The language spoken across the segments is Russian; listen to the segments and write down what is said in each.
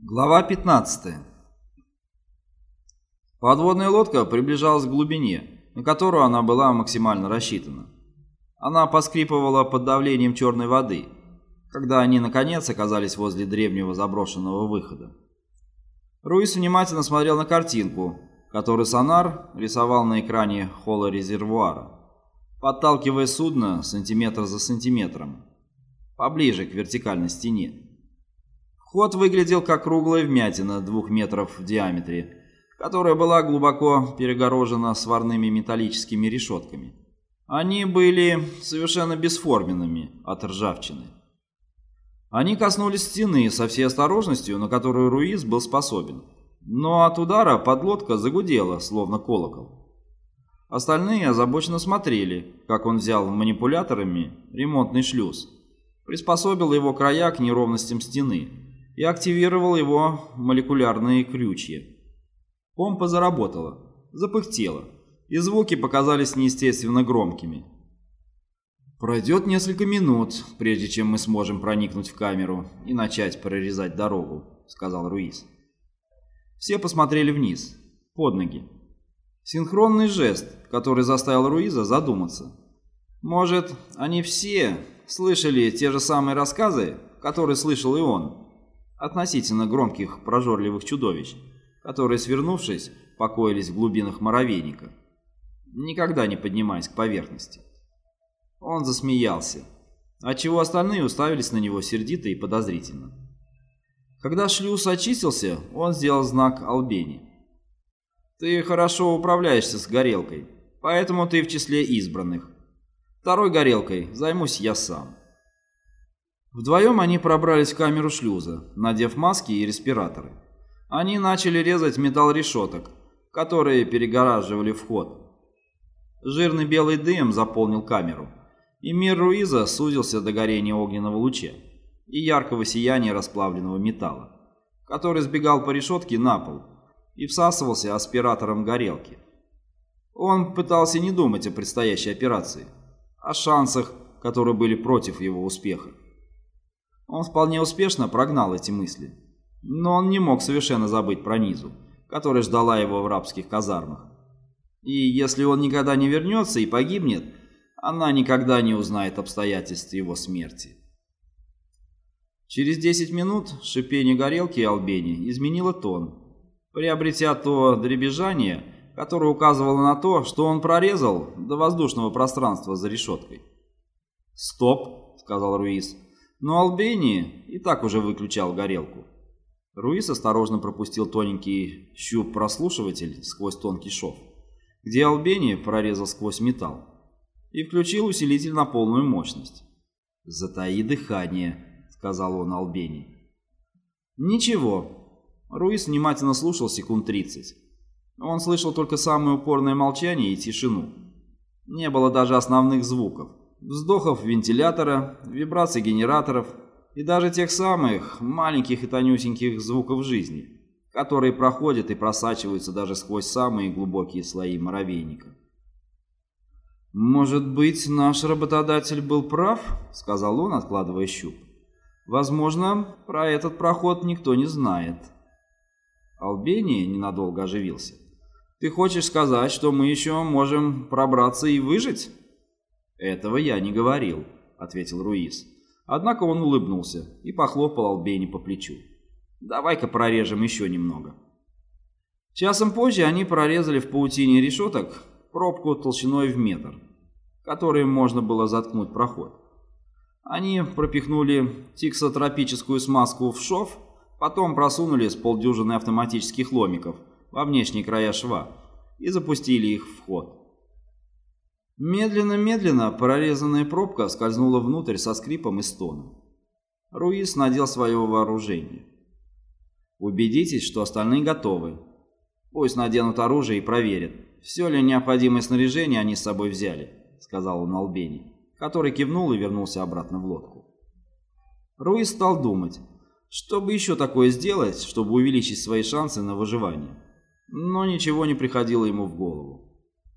Глава 15. Подводная лодка приближалась к глубине, на которую она была максимально рассчитана. Она поскрипывала под давлением черной воды, когда они наконец оказались возле древнего заброшенного выхода. Руис внимательно смотрел на картинку, которую сонар рисовал на экране холла резервуара, подталкивая судно сантиметр за сантиметром, поближе к вертикальной стене. Вход выглядел как круглая вмятина двух метров в диаметре, которая была глубоко перегорожена сварными металлическими решетками. Они были совершенно бесформенными от ржавчины. Они коснулись стены со всей осторожностью, на которую Руиз был способен. Но от удара подлодка загудела, словно колокол. Остальные озабоченно смотрели, как он взял манипуляторами ремонтный шлюз, приспособил его края к неровностям стены и активировал его молекулярные крючья. Помпа заработала, запыхтела, и звуки показались неестественно громкими. «Пройдет несколько минут, прежде чем мы сможем проникнуть в камеру и начать прорезать дорогу», — сказал Руис. Все посмотрели вниз, под ноги. Синхронный жест, который заставил Руиза задуматься. Может, они все слышали те же самые рассказы, которые слышал и он, относительно громких прожорливых чудовищ, которые, свернувшись, покоились в глубинах моровейника, никогда не поднимаясь к поверхности. Он засмеялся, отчего остальные уставились на него сердито и подозрительно. Когда шлюз очистился, он сделал знак Албени. «Ты хорошо управляешься с горелкой, поэтому ты в числе избранных. Второй горелкой займусь я сам». Вдвоем они пробрались в камеру шлюза, надев маски и респираторы. Они начали резать металл решеток, которые перегораживали вход. Жирный белый дым заполнил камеру, и мир Руиза сузился до горения огненного луча и яркого сияния расплавленного металла, который сбегал по решетке на пол и всасывался аспиратором горелки. Он пытался не думать о предстоящей операции, о шансах, которые были против его успеха. Он вполне успешно прогнал эти мысли. Но он не мог совершенно забыть про Низу, которая ждала его в рабских казармах. И если он никогда не вернется и погибнет, она никогда не узнает обстоятельств его смерти. Через 10 минут шипение горелки Албени изменило тон, приобретя то дребезжание, которое указывало на то, что он прорезал до воздушного пространства за решеткой. «Стоп», — сказал Руис, — но Албени и так уже выключал горелку. Руис осторожно пропустил тоненький щуп-прослушиватель сквозь тонкий шов, где Албени прорезал сквозь металл, и включил усилитель на полную мощность. «Затаи дыхание», — сказал он Албени. «Ничего». Руис внимательно слушал секунд тридцать. Он слышал только самое упорное молчание и тишину. Не было даже основных звуков вздохов вентилятора, вибраций генераторов и даже тех самых маленьких и тонюсеньких звуков жизни, которые проходят и просачиваются даже сквозь самые глубокие слои муравейника. «Может быть, наш работодатель был прав?» — сказал он, откладывая щуп. «Возможно, про этот проход никто не знает». Албения ненадолго оживился. «Ты хочешь сказать, что мы еще можем пробраться и выжить?» «Этого я не говорил», — ответил Руис. Однако он улыбнулся и похлопал Албени по плечу. «Давай-ка прорежем еще немного». Часом позже они прорезали в паутине решеток пробку толщиной в метр, которой можно было заткнуть проход. Они пропихнули тиксотропическую смазку в шов, потом просунули с полдюжины автоматических ломиков во внешние края шва и запустили их в ход. Медленно-медленно прорезанная пробка скользнула внутрь со скрипом и стоном. Руис надел свое вооружение. «Убедитесь, что остальные готовы. Пусть наденут оружие и проверят, все ли необходимое снаряжение они с собой взяли», — сказал он Албени, который кивнул и вернулся обратно в лодку. Руис стал думать, что бы еще такое сделать, чтобы увеличить свои шансы на выживание. Но ничего не приходило ему в голову.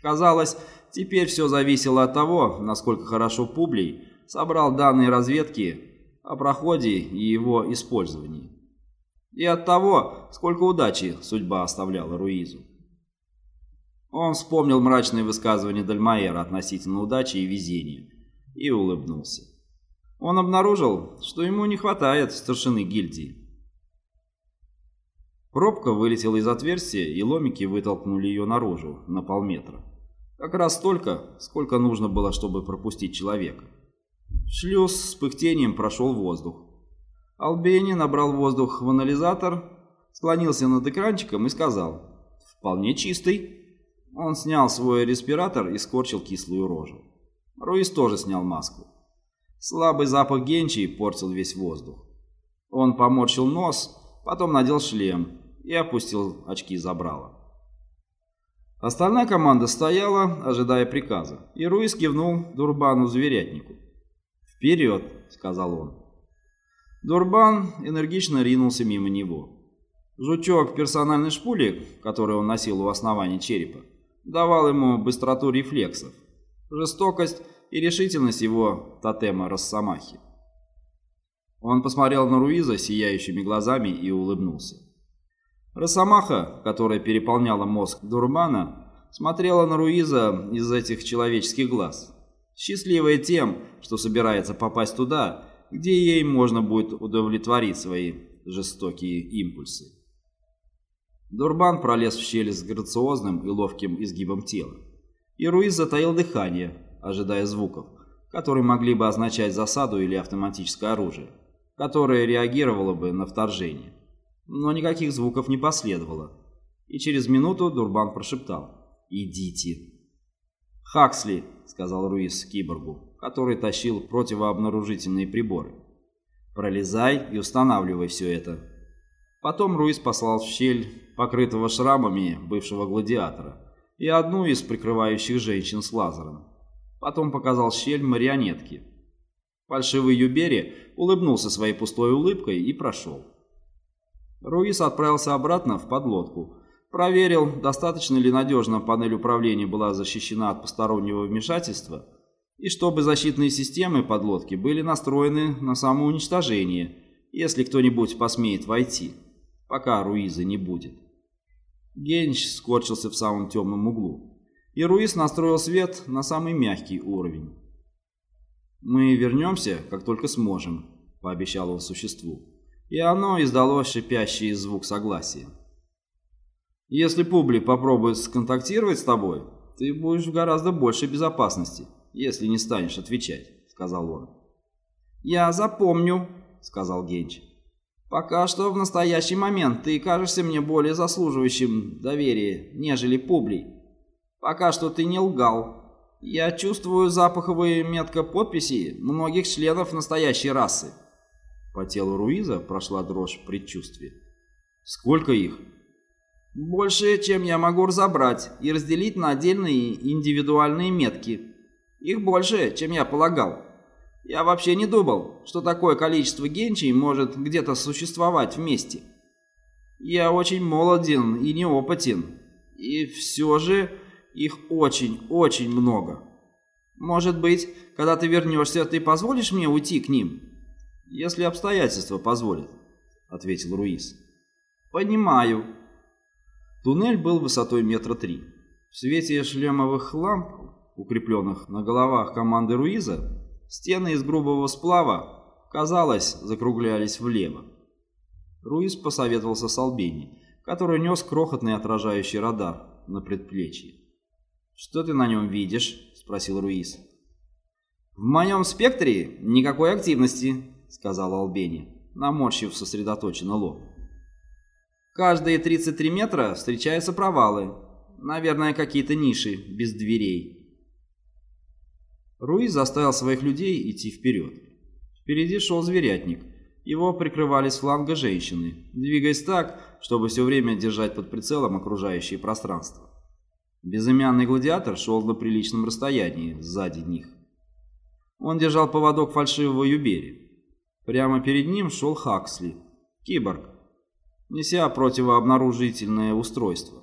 Казалось, теперь все зависело от того, насколько хорошо Публий собрал данные разведки о проходе и его использовании. И от того, сколько удачи судьба оставляла Руизу. Он вспомнил мрачные высказывания Дальмаэра относительно удачи и везения и улыбнулся. Он обнаружил, что ему не хватает старшины гильдии. Пробка вылетела из отверстия, и ломики вытолкнули ее наружу на полметра. Как раз столько, сколько нужно было, чтобы пропустить человека. Шлюз с пыхтением прошел воздух. Албени набрал воздух в анализатор, склонился над экранчиком и сказал «Вполне чистый». Он снял свой респиратор и скорчил кислую рожу. Руис тоже снял маску. Слабый запах генчи портил весь воздух. Он поморщил нос, потом надел шлем и опустил очки забрала. Остальная команда стояла, ожидая приказа, и Руис кивнул Дурбану-зверятнику. «Вперед!» — сказал он. Дурбан энергично ринулся мимо него. Жучок персональной шпули, который он носил у основания черепа, давал ему быстроту рефлексов, жестокость и решительность его тотема Росомахи. Он посмотрел на Руиза сияющими глазами и улыбнулся. Росомаха, которая переполняла мозг Дурбана, смотрела на Руиза из этих человеческих глаз, счастливая тем, что собирается попасть туда, где ей можно будет удовлетворить свои жестокие импульсы. Дурбан пролез в щель с грациозным и ловким изгибом тела. И Руиз затаил дыхание, ожидая звуков, которые могли бы означать засаду или автоматическое оружие, которое реагировало бы на вторжение. Но никаких звуков не последовало. И через минуту Дурбан прошептал «Идите». «Хаксли», — сказал Руиз киборгу, который тащил противообнаружительные приборы. «Пролезай и устанавливай все это». Потом Руиз послал в щель покрытого шрамами бывшего гладиатора, и одну из прикрывающих женщин с лазером. Потом показал щель марионетки. Фальшивый Юбери улыбнулся своей пустой улыбкой и прошел. Руис отправился обратно в подлодку, проверил, достаточно ли надежно панель управления была защищена от постороннего вмешательства, и чтобы защитные системы подлодки были настроены на самоуничтожение, если кто-нибудь посмеет войти, пока Руиза не будет. Генч скорчился в самом темном углу, и Руис настроил свет на самый мягкий уровень. «Мы вернемся, как только сможем», — пообещал он существу, и оно издало шипящий звук согласия. «Если Публи попробует сконтактировать с тобой, ты будешь в гораздо большей безопасности, если не станешь отвечать», — сказал он. «Я запомню», — сказал Генч. Пока что в настоящий момент ты кажешься мне более заслуживающим доверия, нежели Публий. Пока что ты не лгал. Я чувствую запаховые метка подписи многих членов настоящей расы. По телу Руиза прошла дрожь предчувствия. Сколько их? Больше, чем я могу разобрать и разделить на отдельные индивидуальные метки. Их больше, чем я полагал. Я вообще не думал, что такое количество генчей может где-то существовать вместе. Я очень молоден и неопытен, и все же их очень-очень много. Может быть, когда ты вернешься, ты позволишь мне уйти к ним? Если обстоятельства позволят, ответил Руис. Понимаю. Туннель был высотой метра три. В свете шлемовых ламп, укрепленных на головах команды Руиза, Стены из грубого сплава, казалось, закруглялись влево. Руис посоветовался с Албени, который нес крохотный отражающий радар на предплечье. «Что ты на нем видишь?» – спросил Руис. «В моем спектре никакой активности», – сказал Албени, наморщив сосредоточенно лоб. «Каждые 33 метра встречаются провалы. Наверное, какие-то ниши без дверей. Руи заставил своих людей идти вперед. Впереди шел зверятник. Его прикрывали с фланга женщины, двигаясь так, чтобы все время держать под прицелом окружающее пространство. Безымянный гладиатор шел на приличном расстоянии сзади них. Он держал поводок фальшивого юбери. Прямо перед ним шел Хаксли, киборг, неся противообнаружительное устройство.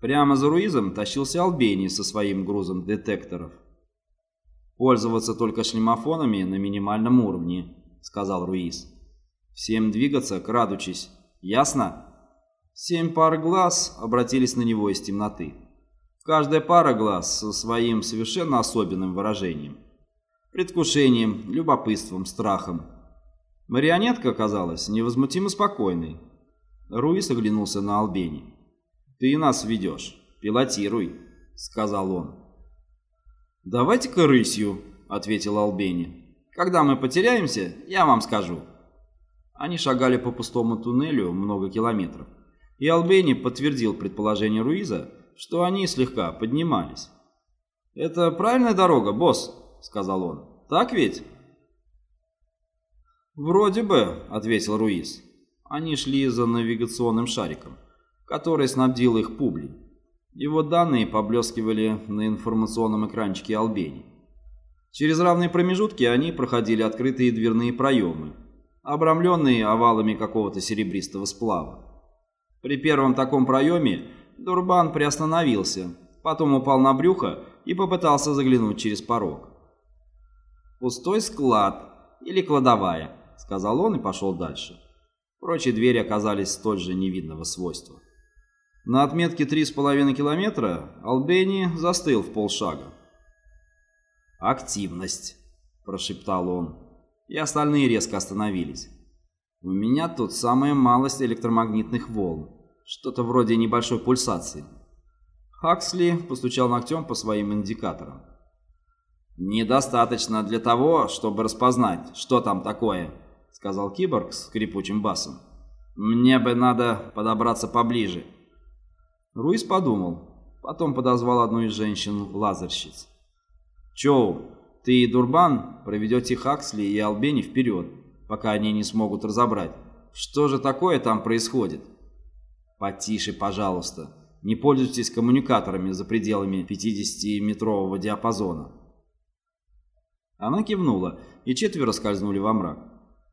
Прямо за Руизом тащился Албени со своим грузом детекторов. «Пользоваться только шлемофонами на минимальном уровне», — сказал Руис. «Всем двигаться, крадучись, Ясно?» Семь пар глаз обратились на него из темноты. Каждая пара глаз со своим совершенно особенным выражением. Предвкушением, любопытством, страхом. Марионетка оказалась невозмутимо спокойной. Руис оглянулся на Албени. «Ты нас ведешь. Пилотируй», — сказал он. «Давайте-ка рысью», — ответил Албени. «Когда мы потеряемся, я вам скажу». Они шагали по пустому туннелю много километров, и Албени подтвердил предположение Руиза, что они слегка поднимались. «Это правильная дорога, босс?» — сказал он. «Так ведь?» «Вроде бы», — ответил Руиз. Они шли за навигационным шариком, который снабдил их публей. Его данные поблескивали на информационном экранчике Албени. Через равные промежутки они проходили открытые дверные проемы, обрамленные овалами какого-то серебристого сплава. При первом таком проеме Дурбан приостановился, потом упал на брюхо и попытался заглянуть через порог. «Пустой склад или кладовая», — сказал он и пошел дальше. Прочие двери оказались столь же невидного свойства. На отметке 3,5 километра Албени застыл в полшага. «Активность», — прошептал он, и остальные резко остановились. «У меня тут самая малость электромагнитных волн, что-то вроде небольшой пульсации». Хаксли постучал ногтем по своим индикаторам. «Недостаточно для того, чтобы распознать, что там такое», — сказал киборг с скрипучим басом. «Мне бы надо подобраться поближе». Руис подумал, потом подозвал одну из женщин-лазерщиц. «Чоу, ты и Дурбан проведете Хаксли и Албени вперед, пока они не смогут разобрать, что же такое там происходит». «Потише, пожалуйста. Не пользуйтесь коммуникаторами за пределами 50-метрового диапазона». Она кивнула, и четверо скользнули во мрак.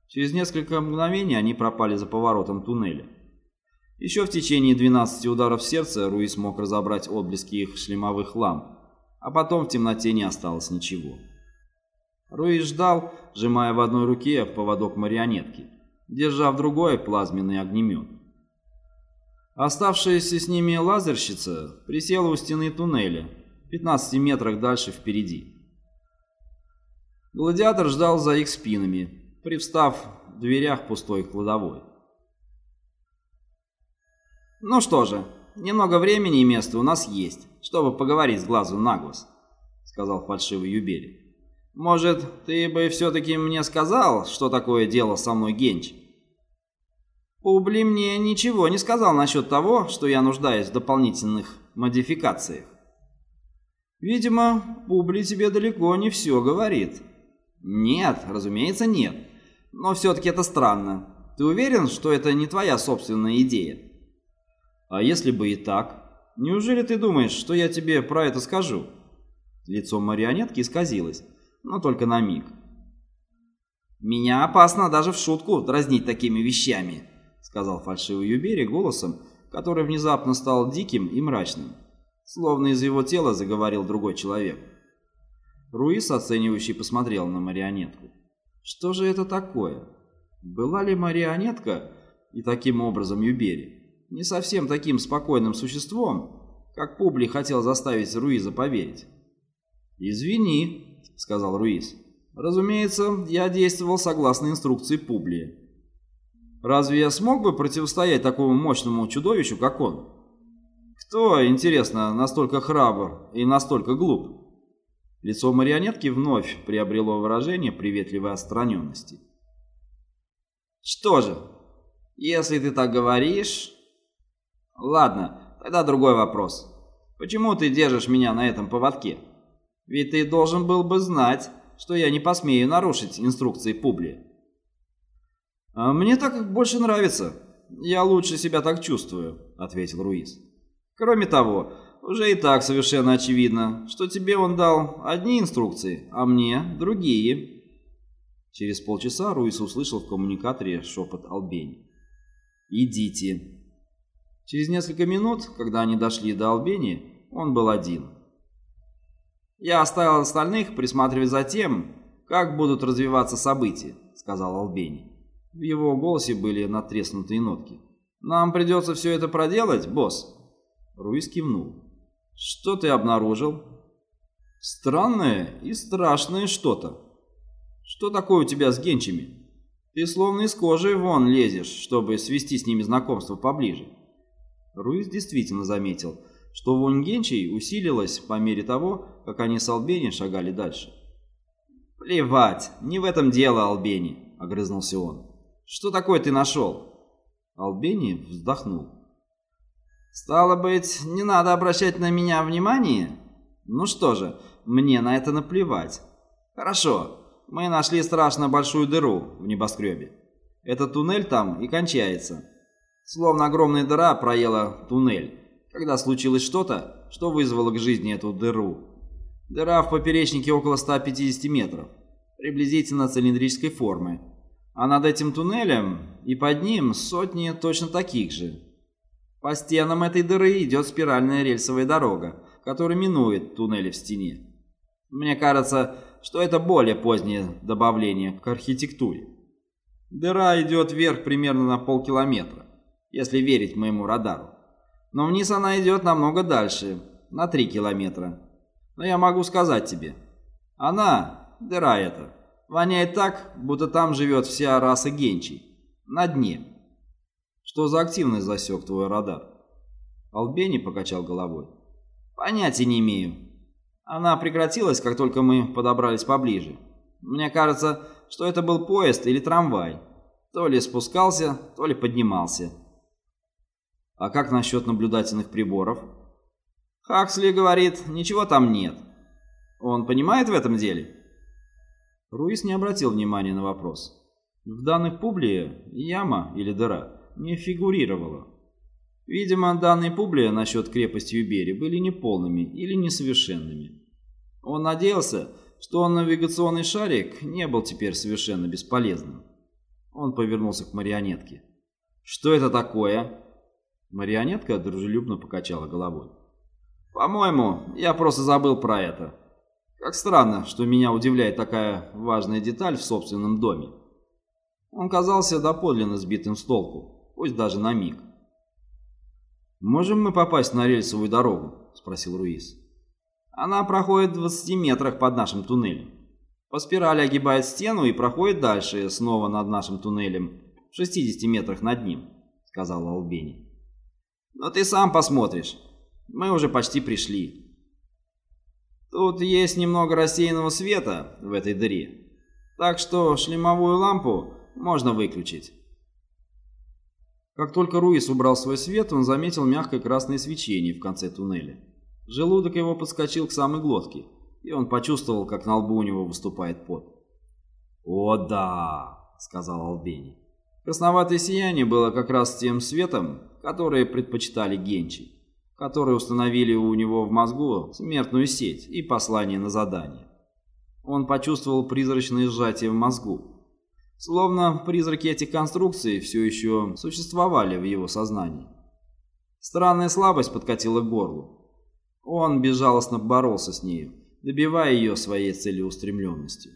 Через несколько мгновений они пропали за поворотом туннеля. Еще в течение 12 ударов сердца Руис мог разобрать отблески их шлемовых ламп, а потом в темноте не осталось ничего. Руис ждал, сжимая в одной руке поводок марионетки, держа в другой плазменный огнемет. Оставшаяся с ними лазерщица присела у стены туннеля, в 15 метрах дальше впереди. Гладиатор ждал за их спинами, привстав в дверях пустой кладовой. «Ну что же, немного времени и места у нас есть, чтобы поговорить с глазу на глаз», — сказал фальшивый Юбери. «Может, ты бы все-таки мне сказал, что такое дело со мной Генч?» «Публи мне ничего не сказал насчет того, что я нуждаюсь в дополнительных модификациях». «Видимо, Публи тебе далеко не все говорит». «Нет, разумеется, нет. Но все-таки это странно. Ты уверен, что это не твоя собственная идея?» А если бы и так? Неужели ты думаешь, что я тебе про это скажу? Лицо марионетки исказилось, но только на миг. «Меня опасно даже в шутку дразнить такими вещами», — сказал фальшивый Юбери голосом, который внезапно стал диким и мрачным. Словно из его тела заговорил другой человек. Руис, оценивающий, посмотрел на марионетку. Что же это такое? Была ли марионетка и таким образом Юбери? не совсем таким спокойным существом, как Публи хотел заставить Руиза поверить. «Извини», — сказал Руиз. «Разумеется, я действовал согласно инструкции Публия. Разве я смог бы противостоять такому мощному чудовищу, как он? Кто, интересно, настолько храбр и настолько глуп?» Лицо марионетки вновь приобрело выражение приветливой отстраненности. «Что же, если ты так говоришь, Ладно, тогда другой вопрос. Почему ты держишь меня на этом поводке? Ведь ты должен был бы знать, что я не посмею нарушить инструкции Публи. А мне так больше нравится. Я лучше себя так чувствую, ответил Руис. Кроме того, уже и так совершенно очевидно, что тебе он дал одни инструкции, а мне другие. Через полчаса Руис услышал в коммуникаторе шепот Албени. «Идите», Через несколько минут, когда они дошли до Албении, он был один. «Я оставил остальных присматривать за тем, как будут развиваться события», — сказал Албени. В его голосе были натреснутые нотки. «Нам придется все это проделать, босс?» Руис кивнул. «Что ты обнаружил?» «Странное и страшное что-то. Что такое у тебя с генчами? Ты словно из кожи вон лезешь, чтобы свести с ними знакомство поближе». Руис действительно заметил, что вонь генчей усилилась по мере того, как они с Албени шагали дальше. «Плевать, не в этом дело, Албени», — огрызнулся он. «Что такое ты нашел?» Албени вздохнул. «Стало быть, не надо обращать на меня внимание? Ну что же, мне на это наплевать. Хорошо, мы нашли страшно большую дыру в небоскребе. Этот туннель там и кончается. Словно огромная дыра проела туннель, когда случилось что-то, что вызвало к жизни эту дыру. Дыра в поперечнике около 150 метров, приблизительно цилиндрической формы, а над этим туннелем и под ним сотни точно таких же. По стенам этой дыры идет спиральная рельсовая дорога, которая минует туннели в стене. Мне кажется, что это более позднее добавление к архитектуре. Дыра идет вверх примерно на полкилометра, если верить моему радару. Но вниз она идет намного дальше, на три километра. Но я могу сказать тебе, она, дыра эта, Воняет так, будто там живет вся раса генчей. На дне. Что за активность засек твой радар? Албени покачал головой. Понятия не имею. Она прекратилась, как только мы подобрались поближе. Мне кажется, что это был поезд или трамвай. То ли спускался, то ли поднимался. А как насчет наблюдательных приборов? Хаксли говорит, ничего там нет. Он понимает в этом деле? Руис не обратил внимания на вопрос. В данных Публия яма или дыра не фигурировала. Видимо, данные Публия насчет крепости Юбери были неполными или несовершенными. Он надеялся, что навигационный шарик не был теперь совершенно бесполезным. Он повернулся к марионетке. «Что это такое?» Марионетка дружелюбно покачала головой. «По-моему, я просто забыл про это. Как странно, что меня удивляет такая важная деталь в собственном доме. Он казался доподлинно сбитым с толку, пусть даже на миг. «Можем мы попасть на рельсовую дорогу?» – спросил Руис. «Она проходит в 20 метрах под нашим туннелем. По спирали огибает стену и проходит дальше, снова над нашим туннелем, в 60 метрах над ним», – сказал Албени. «Но ты сам посмотришь. Мы уже почти пришли». Тут есть немного рассеянного света в этой дыре, так что шлемовую лампу можно выключить. Как только Руис убрал свой свет, он заметил мягкое красное свечение в конце туннеля. Желудок его подскочил к самой глотке, и он почувствовал, как на лбу у него выступает пот. «О да!» — сказал Албени. Красноватое сияние было как раз тем светом, который предпочитали генчи которые установили у него в мозгу смертную сеть и послание на задание. Он почувствовал призрачное сжатие в мозгу. Словно призраки этих конструкций все еще существовали в его сознании. Странная слабость подкатила к горлу. Он безжалостно боролся с нею, добивая ее своей целеустремленностью.